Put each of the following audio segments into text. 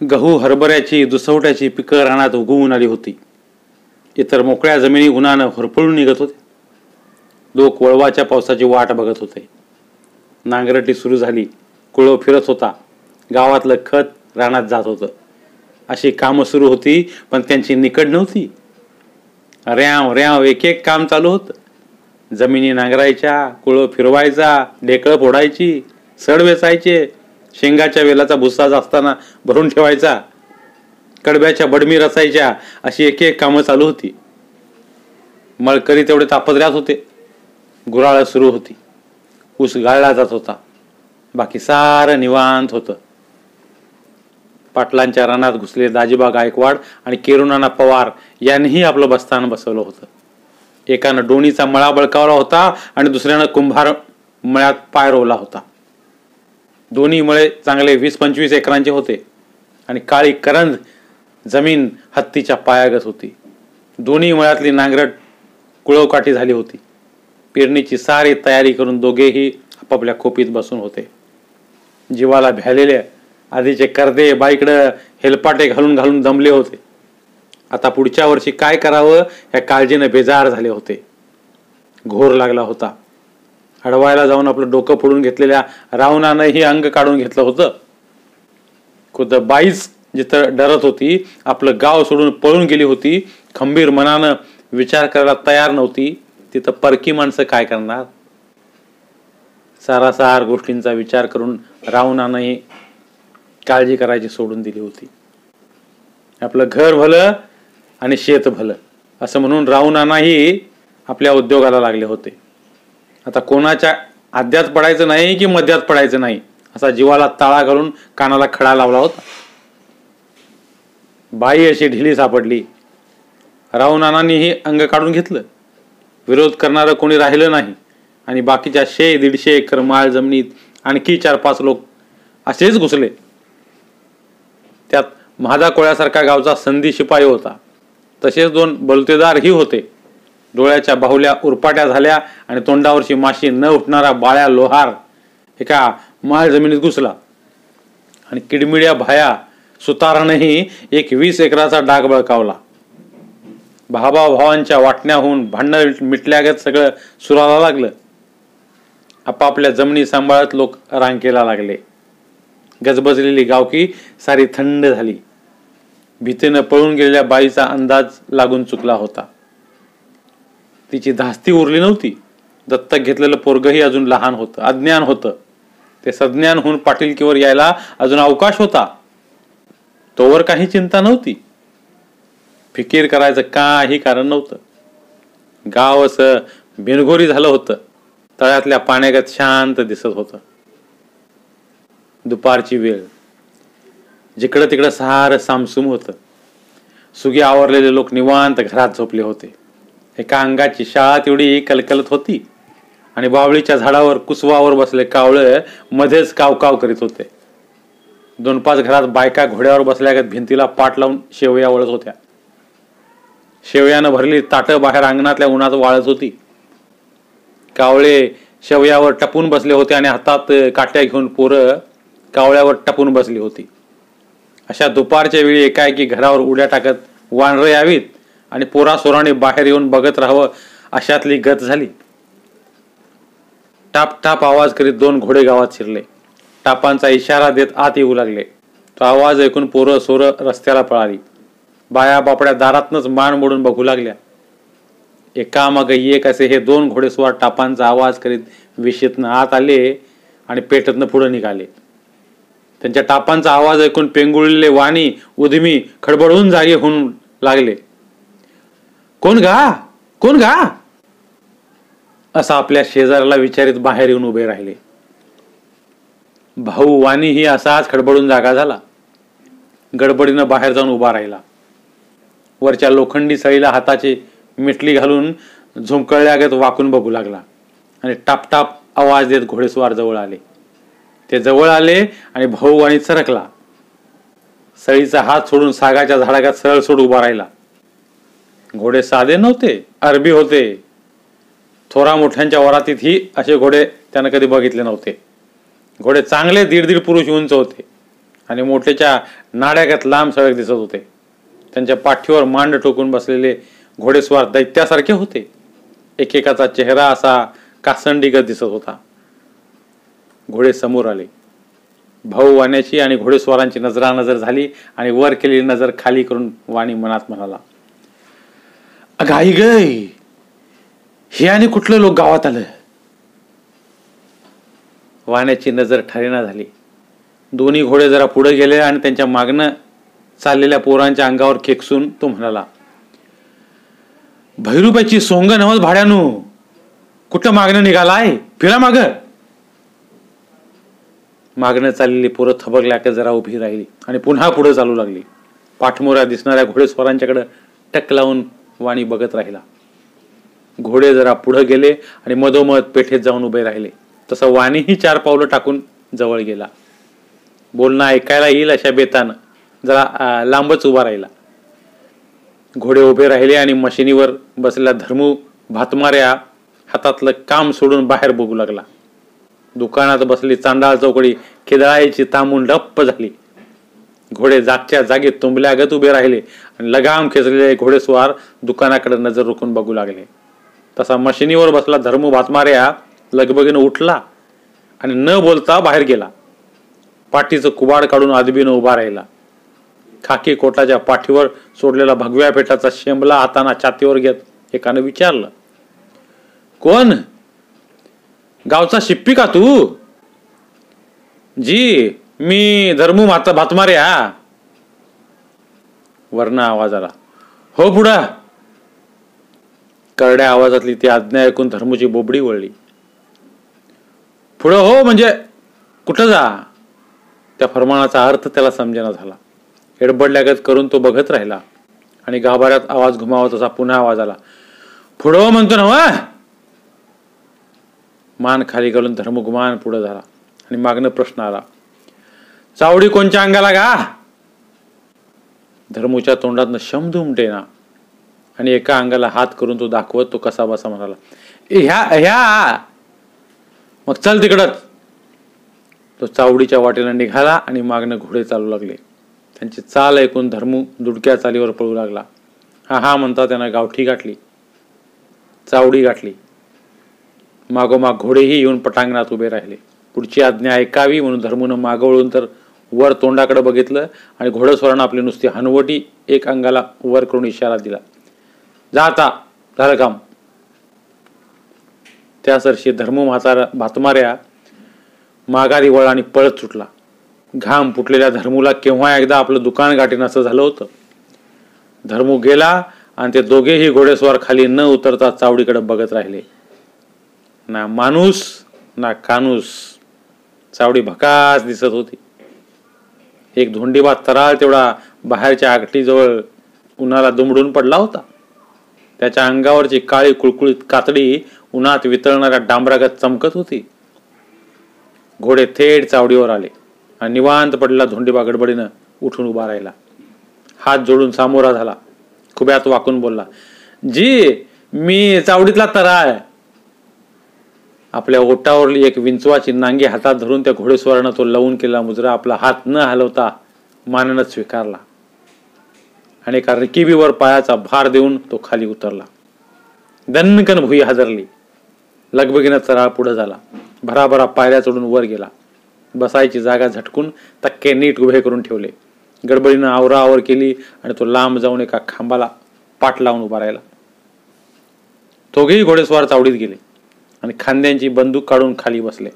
गहू हरभऱ्याची दुसवट्याची पिकं रानात उगवून आली होती. इतर मोकळ्या जमिनी उन्हानं होरपळून निघत होते. लोक वळवाच्या पावसाची वाट बघत होते. नांगरटी सुरू झाली. कुळव फिरत होता. गावातलं खत रानात जात होतं. अशी कामं सुरू होती पण त्यांची निकड नव्हती. रॅव रॅव एक एक काम चालू होतं. जमिनी नांगरायच्या कुळव फिरवायचा ढेकळं फोडायची सड वेचायचे शेंगाच्या वेलाचा भुस्सा असताना भरून ठेवायचा. कडब्याच्या बडमी रसायच्या अशी एक एक कामं चालू होती. मळकरी तेवढे तापदऱ्यात होते. गुराळ सुरू होती. ऊस गाळला जात होता. बाकी सारं निवांत होतं. पाटलांच्या रानात घुसले दाजीबा गायकवाड आणि केरुनाना पवार यांनीही आपलं बस्तान बसवलं होतं. एकानं डोणीचा मळा बळकावला होता आणि दुसऱ्यानं कुंभार मळ्यात पाय रोवला होता. दोन्ही मळे चांगले वीस पंचवीस एकरांचे होते. आणि काळी करंद जमीन हत्तीच्या पायागत होती. दोन्ही मळ्यातली नांगरट कुळवकाठी झाली होती. पेरणीची सारी तयारी करून दोघेही आपापल्या खोपीत बसून होते. जीवाला भ्यालेले आधीचे कर्दे बाईकडं हेलपाटे घालून घालून दमले होते. आता पुढच्या वर्षी काय करावं या काळजीनं बेजार झाले होते. घोर लागला होता. हडवायला जाऊन आपलं डोकं फोडून घेतलेल्या रावणानंही अंग काढून घेतलं होतं. खुद्द बाईच जिथं डरत होती आपलं गाव सोडून पळून गेली होती खंबीर मनानं विचार करायला तयार नव्हती तिथं परकी माणसं काय करणार? सारासार गोष्टींचा विचार करून रावणानंही काळजी करायची सोडून दिली होती. आपलं घर भलं आणि शेत भलं असं म्हणून रावणानाही आपल्या उद्योगाला लागले होते. आता कोणाच्या आद्यात पडायचं नाही की मध्यात पडायचं नाही? असा जीवाला ताळा घालून कानाला खडा लावला होता. बाई अशी ढिली सापडली. रावणानांनीही अंग काढून घेतलं. विरोध करणारं कोणी राहिलं नाही. आणि बाकीच्या शे दीडशे एकर माळ जमिनीत आणखी चार पाच लोक असेच घुसले. त्यात महादा कोळ्यासारखा गावचा संधी शिपाई होता. तसेच दोन बलतेदारही होते. डोळ्याच्या बाहुल्या उरपाट्या झाल्या आणि तोंडावरची माशी न उठणारा बाळ्या लोहार एका माळ जमिनीत घुसला. आणि किडमिड्या भाया सुतारानंही एक वीस एकराचा डाग बळकावला. भावाभावांच्या वाटण्याहून भांडण मिटल्यागत सगळं सुराला लागलं. आपापल्या जमिनी सांभाळत लोक रांकेला लागले. गजबजलेली गावकी सारी थंड झाली. भीतीनं पळून गेलेल्या बाईचा अंदाज लागून चुकला होता. तिची धास्ती उरली नव्हती. दत्तक घेतलेलं पोरगही अजून लहान होतं अज्ञान होतं. ते सज्ञान होऊन पाटीलकीवर यायला अजून अवकाश होता. तोवर काही चिंता नव्हती. फिकीर करायचं काही कारण नव्हतं. गाव असं बिनघोरी झालं होतं. तळ्यातल्या पाण्यागत शांत दिसत होतं. दुपारची वेळ. जिकडं तिकडं सार सामसूम होतं. सुगी आवरलेले लोक निवांत घरात झोपले होते. एका अंगाची शाळा तेवढी कलकलत होती. आणि बावळीच्या झाडावर कुसवावर बसले कावळे मध्येच कावकाव करीत होते. दोन पाच घरात बायका घोड्यावर बसल्यागत भिंतीला पाठ लावून शेवया वळत होत्या. शेवयानं भरली ताटं बाहेर अंगणातल्या उन्हात वाळत होती. कावळे शेवयावर टपून बसले होते आणि हातात काट्या घेऊन पोरं कावळ्यावर टपून बसली होती. अशा दुपारच्या वेळी एकाएकी घरावर उड्या टाकत वानरं यावीत. आणि पोरासोराने बाहेर येऊन बघत राहावं अशातली गत झाली. टाप टाप आवाज करीत दोन घोडे गावात शिरले. टापांचा इशारा देत आत येऊ लागले. तो आवाज ऐकून पोरं सोरं रस्त्याला पळाली. बाया बापड्या दारातनच मान मोडून बघू लागल्या. एकामाग एक असे हे दोन घोडेस्वार टापांचा आवाज करीत विशेतनं आत आले आणि पेटतनं पुढे निघाले. त्यांच्या टापांचा आवाज ऐकून पेंगुळलेले वाणी उधमी खडबडून जागे होऊन लागले. कोण गा? कोण गा? असं आपल्या शेजाऱ्याला विचारित बाहेर येऊन उभे राहिले. भाऊ वाणी ही असाच खडबडून जागा झाला. गडबडीनं बाहेर जाऊन उभा राहिला. वरच्या लोखंडी सळीला हाताची मिटली घालून झुंकळल्यागत वाकून बघू लागला. आणि टापटाप आवाज देत घोडेस्वार जवळ आले. ते जवळ आले आणि भाऊ आणि सरकला. सळीचा हात सोडून सागाच्या झाडागात सरळ सोड उभा राहिला. घोडे साधे नव्हते अरबी होते. थोरा मोठ्यांच्या वरातीत ही असे घोडे त्यानं कधी बघितले नव्हते. घोडे चांगले दीड दीड पुरुष उंच होते आणि मोठ्याच्या नाड्यागत लांब सळक दिसत होते. त्यांच्या पाठीवर मांड टोकून बसलेले घोडेस्वार दैत्यासारखे होते. एकेकाचा चेहरा असा कासंडीगत दिसत होता. घोडे समोर आले. भाऊ वाण्याची आणि घोडेस्वारांची नजरानजर झाली आणि वर केलेली नजर खाली करून वाणी मनात म्हणाला अगाई गय हे. आणि कुठलं लोक गावात आलं? वाण्याची नजर ठरेना झाली. दोन्ही घोडे जरा पुढे गेले आणि त्यांच्या मागणं चाललेल्या पोरांच्या अंगावर खेकसून तो म्हणाला भैरुबाची सोंग नवस भाड्यानू. कुठं मागणं निघालाय? फिरा माग. मागणं चाललेली पोरं थबकल्या का जरा उभी राहिली आणि पुन्हा पुढे चालू लागली. पाठमोऱ्या दिसणाऱ्या घोडेस्वारांच्याकडे टक लावून वाणी बघत राहिला. घोडे जरा पुढे गेले आणि मधोमध पेठेत जाऊन उभे राहिले. तसं वाणीही चार पावलं टाकून जवळ गेला. बोलणं ऐकायला येईल अशा बेतानं. जरा लांबच उभा राहिला. घोडे उभे राहिले आणि मशिनीवर बसलेला धर्मू भातमाऱ्या हातातलं काम सोडून बाहेर बघू लागला. दुकानात बसली चांडाळ चौकडी खिदळायची तांबून डप्प झाली. घोडे जागच्या जागेत तुंबल्यागत उभे राहिले आणि लगाम खेचलेले घोडेस्वार दुकानाकडे नजर रोखून बघू लागले. तसा मशिनीवर बसला धर्मू भातमाऱ्या लगबगीनं उठला आणि न बोलता बाहेर गेला. पाठीचं कुबाड काढून आदबीनं उभा राहिला. खाकी कोटाच्या पाठीवर सोडलेला भगव्या पेटाचा शेंबला हाताना छातीवर घेत एकानं विचारलं कोण? गावचा शिप्पी का तू? जी मी धर्मू माता हा. वर्ण आवाज आला. हो पुढा करड्या आवाजातली ती आज्ञा ऐकून धर्मूची बोबडी वळली. पुढं हो म्हणजे कुठं जा? त्या फरमानाचा अर्थ त्याला समजेना झाला. हेडबडल्यागत करून तो बघत राहिला आणि गाभाऱ्यात आवाज घुमावत असा पुन्हा आवाज आला. पुढं हो म्हणतो ना वा. मान खाली घालून धर्मगुमान पुढं झाला आणि मागणं प्रश्न आला. चावडी कोणच्या अंगाला गा? धर्मूच्या तोंडातनं शब्द उमटेना आणि एका अंगाला हात करून तो दाखवत तो कसा बसा म्हणाला ह्या ह्या! मग चल तिकडच तो चावडीच्या वाटेला निघाला आणि मागणं घोडे चालू लागले. त्यांची चाल ऐकून धर्मू दुडक्या चालीवर पळू लागला. हा हा म्हणता त्यानं गावठी गाठली. चावडी गाठली. मागोमाग घोडेही येऊन पटांगणात उभे राहिले. पुढची आज्ञा ऐकावी म्हणून धर्मून मागवळून तर वर तोंडाकडे बघितलं आणि घोडस्वरानं आपली नुसती हनवटी एक अंगाला वर करून इशारा दिला. जाता झालं काम. त्या सरशी धर्म म्हातारा भातमाऱ्या माघारी वळ आणि पळत सुटला. घाम फुटलेल्या धर्मूला केव्हा एकदा आपलं दुकान गाठीन असं झालं होतं. धर्मू गेला आणि ते दोघेही घोडेस्वार खाली न उतरता चावडीकडे बघत राहिले. ना माणूस ना कानूस. चावडी भकास दिसत होती. एक धोंडीबा तराळ तेवढा बाहेरच्या आगटीजवळ उन्हाला दुमडून पडला होता. त्याच्या अंगावरची काळी कुळकुळीत कातडी उन्हात वितळणाऱ्या डांबरागत चमकत होती. घोडे थेट चावडीवर आले आणि निवांत पडलेला धोंडीबा गडबडीनं उठून उभा राहिला. हात जोडून सामोरा झाला. खुब्यात वाकून बोलला जी मी चावडीतला तराळ. आपल्या ओटावरली एक विंचवाची नांगी हातात धरून त्या घोडेस्वारानं तो लवून केला मुजरा आपला हात न हलवता माननं स्वीकारला. आणि एका रिकिबीवर पायाचा भार देऊन तो खाली उतरला. दणकन भुई हादरली. लगबगीनं चराळ पुढे झाला. भराभरा पायऱ्या चढून वर गेला. बसायची जागा झटकून तक्के नीट उभे करून ठेवले. गडबडीनं आवराआवर केली आणि तो लांब जाऊन एका खांबाला पाठ लावून उभा राहिला. दोघेही घोडेस्वार चावडीत गेले. आणि खांद्यांची बंदूक काढून खाली बसले.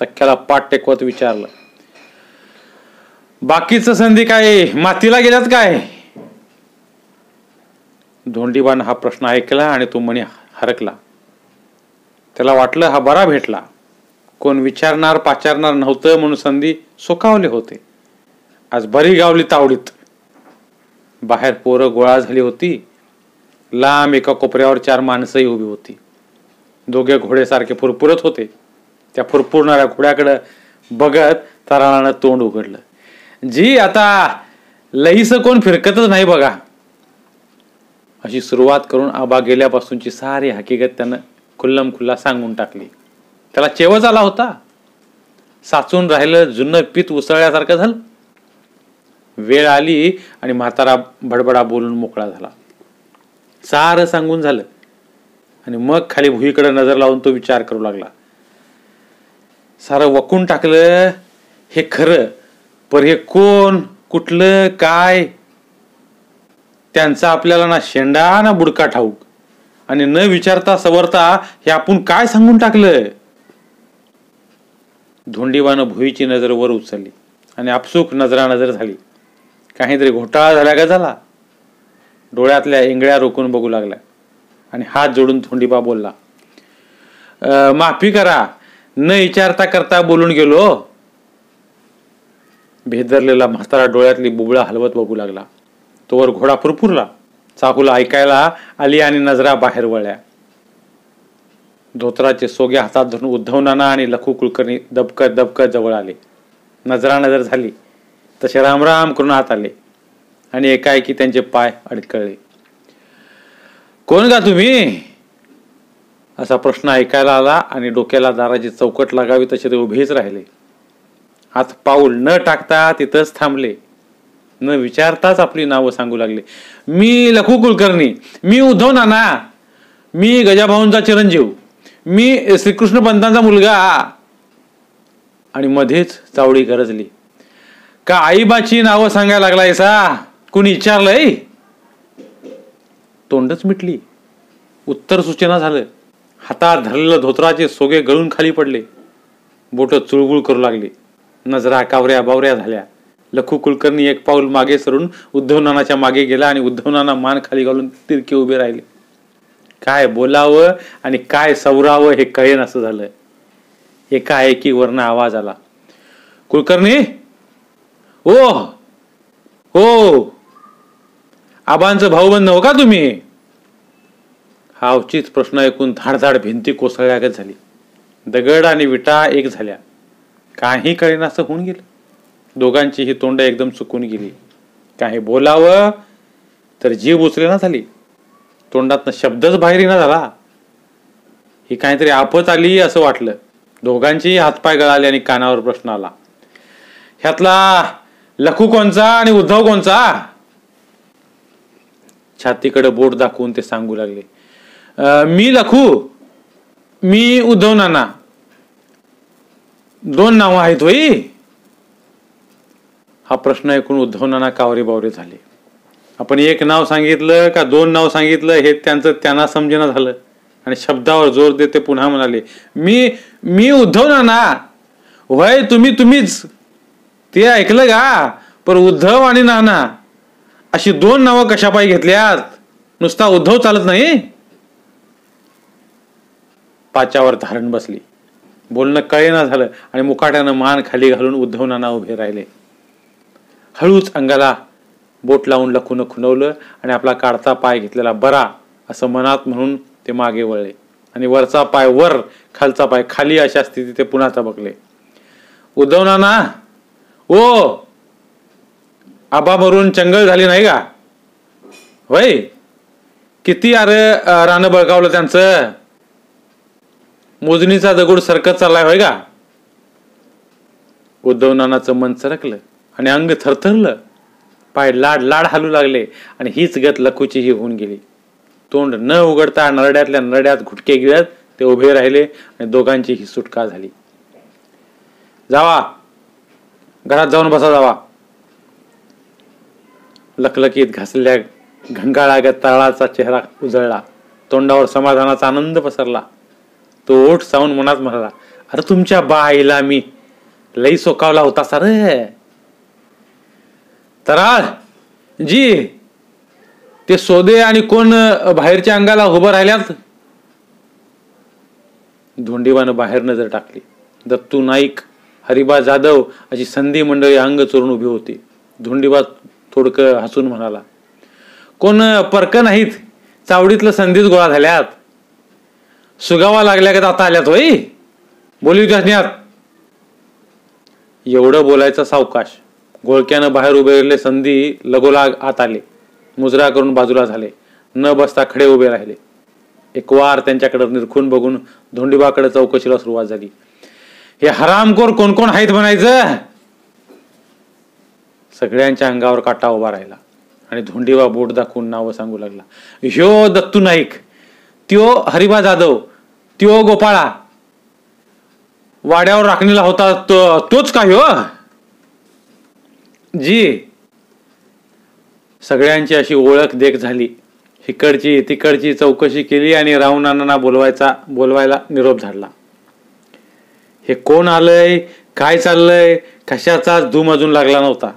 तक्क्याला पाठ टेकवत विचारलं बाकीच संधी काय? मातीला गेल्यात काय? धोंडीबान हा प्रश्न ऐकला आणि तो म्हणे हरकला. त्याला वाटलं हा बरा भेटला. कोण विचारणार पाचारणार नव्हतं म्हणून संधी सोकावले होते. आज बरी गावली तावडीत. बाहेर पोरं गोळा झाली होती. लांब एका कोपऱ्यावर चार माणसंही उभी होती. दोघे घोडेसारखे फुरफुरत होते. त्या फुरफुरणाऱ्या घोड्याकडं बघत तराणानं तोंड उघडलं. जी आता लईस कोण फिरकतच नाही बघा. अशी सुरुवात करून आबा गेल्यापासूनची सारी हकीकत त्यानं खुल्लम खुल्ला सांगून टाकली. त्याला चेवच आला होता. साचून राहिलं जुनं पीत उसळल्यासारखं झालं. वेळ आली आणि म्हातारा भडबडा बोलून मोकळा झाला. सारं सांगून झालं. आणि मग खाली भुईकडे नजर लावून तो विचार करू लागला. सारं वकून टाकलं हे खरं पर हे कोण कुठलं काय? त्यांचा आपल्याला ना शेंडा ना बुडका ठाऊक. आणि न विचारता सवरता हे आपण काय सांगून टाकलं? धोंडीवानं भुईची नजर वर उचलली आणि आपसूक नजरा नजर झाली. काहीतरी घोटाळा झाला का झाला? डोळ्यातल्या इंगळ्या रोखून बघू लागल्या आणि हात जोडून थोंडीबा बोलला माफी करा न विचारता करता बोलून गेलो. भेदरलेला म्हातारा डोळ्यातली बुबळा हलवत बघू लागला. तोवर घोडा फुरफुरला. चाकूला ऐकायला आली आणि नजरा बाहेर वळल्या. धोत्राचे सोगे हातात धरून उद्धवनाना आणि लखू कुलकर्णी दबकत दबकत जवळ आले. नजरा नजर झाली. तसे रामराम करून हात आले आणि एकाएकी त्यांचे पाय अडकळले. कोण का तुम्ही? असा प्रश्न ऐकायला आला आणि डोक्याला दाराची चौकट लागावी तसे ते उभेच राहिले. हात पाऊल न टाकता तिथंच थांबले. न विचारताच आपली नावं सांगू लागले. मी लखू कुलकर्णी मी उद्धव नाना मी गजाभाऊंचा चिरंजीव मी श्रीकृष्ण पंतांचा मुलगा. आणि मध्येच चावडी गरजली. का आईबाची नावं सांगायला लागलायसा? कुणी विचारलंय? तोंडच मिटली. उत्तर सूचना झालं. हातात धरलेलं धोत्राचे सोगे गळून खाली पडले. बोट चुळबुळ करू लागली. नजरा कावऱ्या बावऱ्या झाल्या. लखू कुलकर्णी एक पाऊल मागे सरून उद्धवनानाच्या मागे गेला आणि उद्धवनाना मान खाली घालून तिरके उभे राहिले. काय बोलावं आणि काय सवरावं हे कळेन असं झालं. एकाएकी वर्ण आवाज आला. कुलकर्णी? ओ! हो! आबांचं भाऊ बंद हो का तुम्ही? हा अवचित प्रश्न ऐकून धाडधाड भिंती कोसळल्यागत झाली. दगड आणि विटा एक झाल्या. काही कळेना असं होऊन गेलं. दोघांची ही तोंड एकदम चुकून गेली. काही बोलावं तर जीव उचलेना झाली. तोंडातनं शब्दच बाहेर ना झाला. ही काहीतरी आपत आली असं वाटलं. दोघांची हातपाय गळाले आणि कानावर प्रश्न आला. ह्यातला लखू कोणचा आणि उद्धव कोणचा? छातीकडे बोट दाखवून ते सांगू लागले. मी लखू मी उद्धव नाना. दोन नावं आहेत वई हा प्रश्न ऐकून उद्धव नाना कावरे बावरे झाले. आपण एक नाव सांगितलं का दोन नाव सांगितलं हे त्यांचं त्यांना समजेना झालं. आणि शब्दावर जोर देते पुन्हा म्हणाले मी मी उद्धव नाना. वय तुम्ही तुम्हीच. ते ऐकलं का? पण उद्धव आणि नाना. अशी दोन नावं कशापायी घेतल्यात? नुसता उद्धव चालत नाही? पाचावर धारण बसली. बोलणं कळेना झालं आणि मुकाट्यानं मान खाली घालून उद्धव नाना उभे राहिले. हळूच अंगाला बोट लावून लखून खुनवलं आणि आपला काढता पाय घेतलेला बरा असं मनात म्हणून ते मागे वळले. आणि वरचा पाय वर खालचा पाय खाली अशा स्थितीत ते पुन्हा तबकले उद्धव नाना ओ आबा मरून चंगळ झाली नाही का? वय किती अरे रानं बळकावलं त्यांचं? मोजणीचा दगड सरकत चाललाय होय का? उद्धव नानाचं मन सरकलं आणि अंग थरथरलं. पाय लाड लाड हालू लागले आणि हीच गत लखूचीही होऊन गेली. तोंड न उघडता नरड्यातल्या नरड्यात घुटके गिळत ते उभे राहिले आणि दोघांची ही सुटका झाली. जावा. घरात जाऊन बसा जावा. लखलकीत घासलेल्या घंगाळागत तळाचा चेहरा उजळला. तोंडावर समाधानाचा आनंद पसरला. तो ओठ सावून मनात म्हणाला अरे तुमच्या बाईला मी लई सोकावला होता सर तराळ जी ते सोदे आणि कोण बाहेरच्या अंगाला उभं राहिल्यात? धोंडीवानं बाहेर नजर टाकली. दत्तू नाईक हरिबा जाधव अशी संधी मंडळी अंग चोरून उभी होती. धोंडीबा थोडक हसून म्हणाला कोण परक नाहीत चावडीतलं संधीच गोळा झाल्यात. सुगावा लागल्या का आता आल्यात होई बोलू त्यात एवढं बोलायचं सावकाश. घोळक्यानं बाहेर उभे संधी लगोलाग आत आले. मुजरा करून बाजूला झाले. न बसता खडे उभे राहिले. एक वार त्यांच्याकडे निरखून बघून धोंडीबाकडे चौकशीला सुरुवात झाली. हे हरामखोर कोण कोण आहेत म्हणायचं? सगळ्यांच्या अंगावर काटा उभा राहिला. आणि धोंडीबा बोट दाखवून नावं सांगू लागला. ह्यो दत्तू नाईक. त्यो हरिभा जाधव त्यो गोपाळा. वाड्यावर राखणीला होता तो तोच काय हो. जी. सगळ्यांची अशी ओळख देख झाली. इकडची तिकडची चौकशी केली आणि रावणांना बोलवायचा बोलवायला निरोप झाडला. हे कोण आलंय काय चाललंय कशाचाच धूम अजून लागला नव्हता.